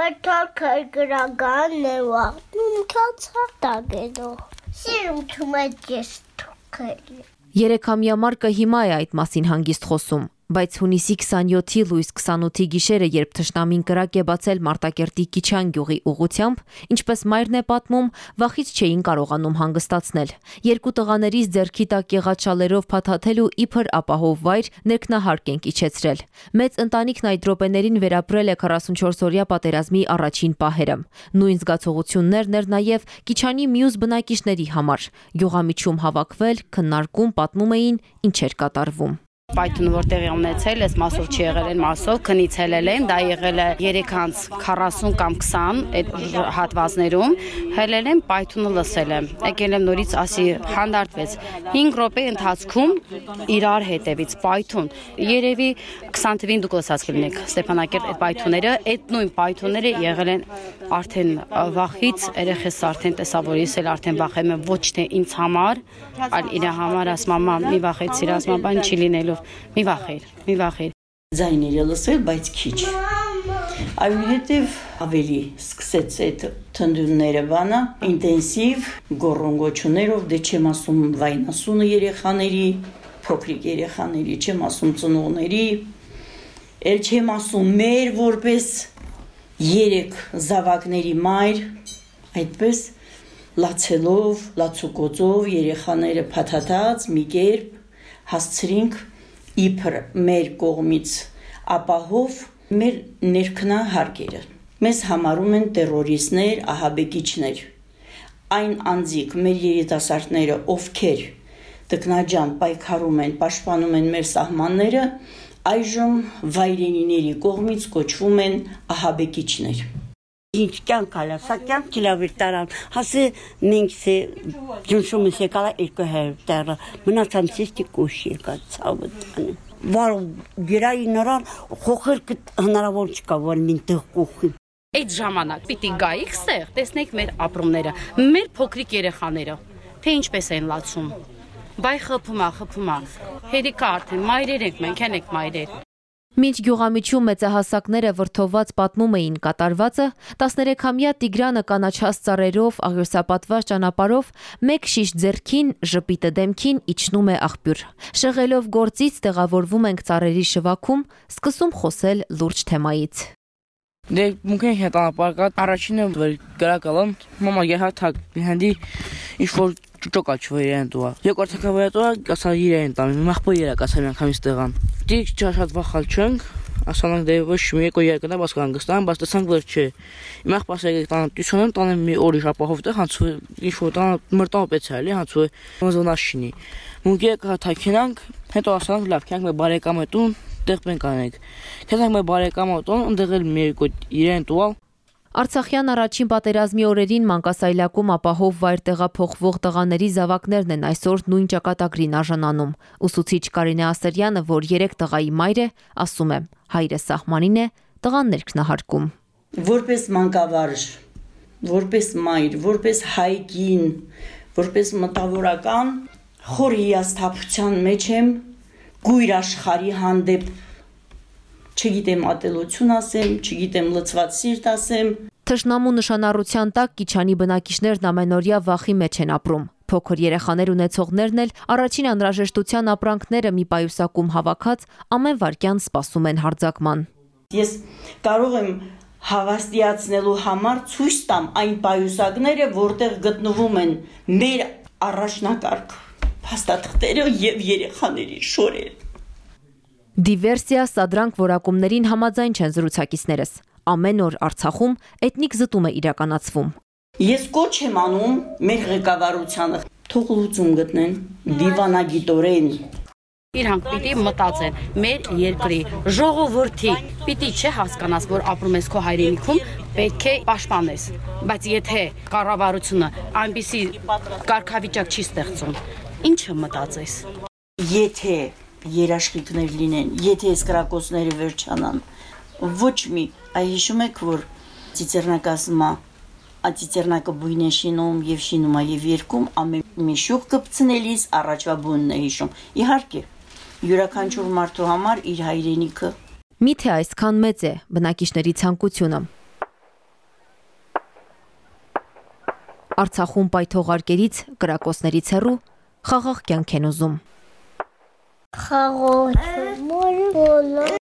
Մտածը գրականն է վաղտում կացարտագենո։ Սիրում թումետ ես թոքել։ Երեքամյա Մարկը հիմա է այդ մասին հանգիստ խոսում բայց հունիսի 27-ի լույս 28-ի գիշերը, երբ թշնամին կրակ է բացել Մարտակերտի Կիչան գյուղի ուղությամբ, ինչպես մայրն է պատմում, վախից չէին կարողանում հանգստացնել։ Երկու տղաներից ձեռքի տակ եղած շալերով փաթաթել ու իբր ապահով վայր ներքնահարկ են իջեցրել։ Մեծ ընտանիքն այդ րոպեներին վերապրել է 44-օրյա պատերազմի առաջին պահերը։ Նույն զգացողություններն էր նաև Կիչանի մյուս բնակիչների համար։ Գյուղամիջում հավաքվել, քննարկում պատմում էին ինչ էր կատարվում պայթունը որտեղ է ունեցել, այս մասով չի եղել այն մասով, քնից հելել են, դա եղել է 3-ից 40 կամ 20 այդ հատվածներում, հելել են, պայթունը լսել եմ։ Եկել եմ նորից ասի հանդարտվեց։ 5 րոպե ընթացքում իրար հետևից պայթուն։ Երևի 20 թվին դուք լսած կլինեք Ստեփանակերտ այդ պայթունները, այդ նույն պայթունները եղել են արդեն վախից երեխես արդեն տեսավորիս էլ արդեն վախեմ եմ ոչ թե ինձ համար, այլ իր համար ասում մամա մի վախեցիր, ասում բան չի լինելու մի վախեր, մի վախեր։ Ձայները լսել, բայց քիչ։ Այնուհետև ավելի սկսեց այդ թնդունները բանը ինտենսիվ գոռոնգոչուներով, դե չեմ ասում վայնասունը երեխաների, փոքրիկ երեխաների, չեմ ասում ծնողների, ել չեմ ասում մեր որպես երեք զավակների մայր, այդպես լացելով, լացուկոծով երեխաները փաթաթած մի կերպ հասցրինք իբր մեր կողմից ապահով մեր ներքնահարկերը։ Մեզ համարում են terroristներ, ահաբեկիչներ։ Այն անձիկ մեր երիտասարդները, ովքեր տկնաջան պայքարում են, պաշտպանում են մեր սահմանները, այժմ վայրենիների կողմից կոչվում են ահաբեկիչներ ինչ կյանք ալա, սա կյանք չլավիր տարան, հասե մենք սե ջնշում ես եկալա 200 տարը, մնացան սիստի կոշի եկա ցավը տանը։ Վար գերայի նրան խոխեր հնարավոր չկա, որ մին տեղ կողի։ Այդ ժամանակ պիտի գայիք ստեղ, տեսնեք մեր ապրումները, մեր փոքրիկ երեխաները, թե ինչպես են լացում։ Բայ խփումա, խփումա։ Հերիկա արդեն մայրեր ենք մենք, հենեք մայրեր։ Մինչ գյուղամիջում մեծահասակները վրթոված պատմում էին կատարվածը, 13-ամյա Տիգրանը կանաչած ծառերով, աղյուսապատված ճանապարով մեկ շիշ ձեռքին, ժպիտը դեմքին իջնում է աղբյուր։ Շեղելով գործից տեղավորվում ենք ծառերի շվաքում, սկսում խոսել լուրջ թեմայից։ Դե մունքեն հետանապարկա առաջինը որ գրակալն մամա գեհաթակ հանդի ինչ որ ճուճոկա չվեր իրեն տուա։ Երկրորդը վրա տուա ասա իրեն տամ։ Մախբո երակ ասա մի անգամից տեղան։ Դիք շատ վախալ չենք, ասանանք դե ոչ մի եկո երկնա բաց կանգստան, բայց տեսանք որ չէ։ Իմ ախպասը եկեք տան տյուսոնն տանեմ մի օրի շապահով տեղ հանցու ինչ որ տան մրտան պեցալի հանցու մոզոնաշինի։ Մունքի եկա թաքենանք, հետո ասանք լավ, քանք մե բարեկամը տուն, տեղ պեն կանենք։ Քանք մե բարեկամը տուն, ընդեղ էլ մի երկու իրեն տուալ Արցախյան առաջին պատերազմի օրերին Մանկասայլակում ապահով վայր տեղափոխվող տղաների զավակներն են այսօր նույն ճակատագրին արժանանում։ Ուսուցիչ Կարինե Ասերյանը, որ 3 տղայի մայր է, ասում է. հայրը սահմանին է, տղան ներքնահարկում։ Որպես մանկավարժ, որպես մայր, որպես հայկին, որպես մտավորական խոր հիասթափության մեջ եմ գույր աշխարի հանդեպ չգիտեմ ատելություն ասեմ, չգիտեմ լծված սիրտ ասեմ։ Թշնամու նշանառության տակ Կիչանի բնակիչներն ամենօրյա վախի մեջ են ապրում։ Փոքր երեխաներ ունեցողներն էլ առաջին անհրաժեշտության ապրանքները մի պայուսակում հավաքած ամեն վարքյան սպասում են հարձակման։ Ես կարող եմ հավաստիացնելու համար ցույց տամ այն պայուսակները, որտեղ գտնվում են մեր առաջնակարգ փաստաթղթերը եւ երեխաների շորերը։ Դիվերսիա, սադրանք որակումներին համաձայն չեն զրուցակիցներս։ Ամեն օր Արցախում էթնիկ զտում է իրականացվում։ Ես կոչ եմ անում մեր ղեկավարությանը թող լուծում գտնեն դիվանագիտորեն Իրանք պիտի մտածեն մեր երկրի ժողովրդի պիտի չէ հասկանաս որ ապրում ես քո հայրենիքում պետք է պաշտպանես բայց եթե կառավարությունը այնպիսի կարգավիճակ չի ստեղծում ինչը մտածես եթե երաշխիքներ լինեն, եթե այս կրակոցները վերջանան։ Ոչ մի, այ հիշում եք, որ ծիծեռնակազմա Ատիցերնակը բույն է շինում եւ շինում է եւ երկում ամեն մի շուխ կպցնելիս առաջվա բունն է հիշում։ Իհարկե, յուրաքանչյուր մարդու համար իր հայրենիքը։ Միթե այսքան մեծ է բնակիչների ցանկությունը։ Արցախում պայթողարկերից, կրակոցներից հեռու խաղաղ կյանք են ուզում։ Harold Muller. Euh.